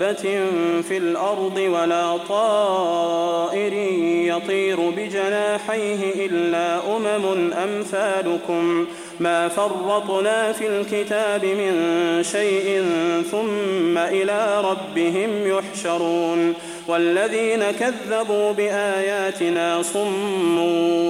دابة في الأرض ولا طائر يطير بجناحيه إلا أمم أمثالكم ما فرطنا في الكتاب من شيء ثم إلى ربهم يحشرون والذين كذبوا بآياتنا صم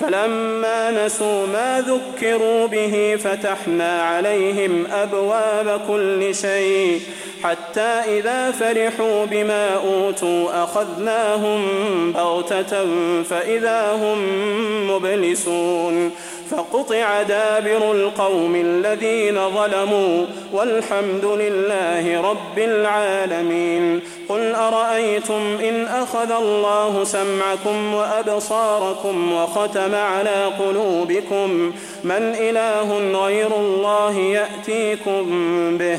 فلما نسوا ما ذكروا به فتحنا عليهم أبواب كل شيء حتى إذا فرحوا بما أوتوا أخذناهم بغتة فإذا هم مبلسون فقطع دابر القوم الذين ظلموا والحمد لله رب العالمين قل أرأيتم إن أخذ الله سمعكم وأبصاركم وختم على قلوبكم من إله غير الله يأتيكم به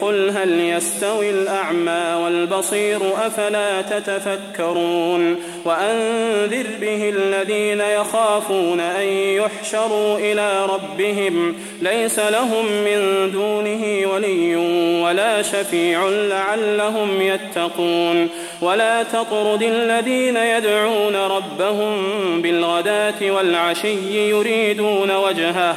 قل هل يستوي الأعمى والبصير أفلا تتفكرون وأنذر به الذين يخافون أن يحشروا إلى ربهم ليس لهم من دونه ولي ولا شفيع لعلهم يتقون ولا تطرد الذين يدعون ربهم بالغداة والعشي يريدون وجهه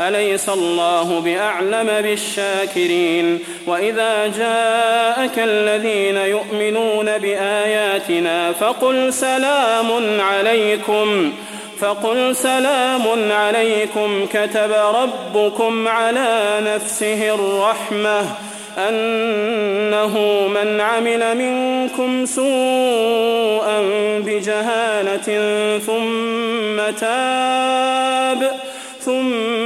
أليس الله بأعلم بالشاكرين؟ وإذا جاءك الذين يؤمنون بآياتنا فقل سلام عليكم فقل سلام عليكم كتب ربكم على نفسه الرحمة أنه من عمل منكم سوءا بجهالة ثم تاب ثم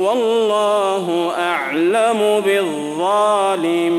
والله أعلم بالظالمين.